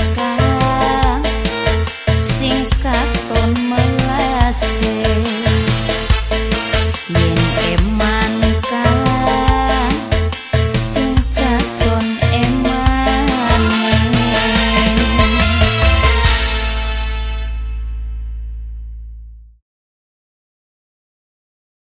sekarang singkat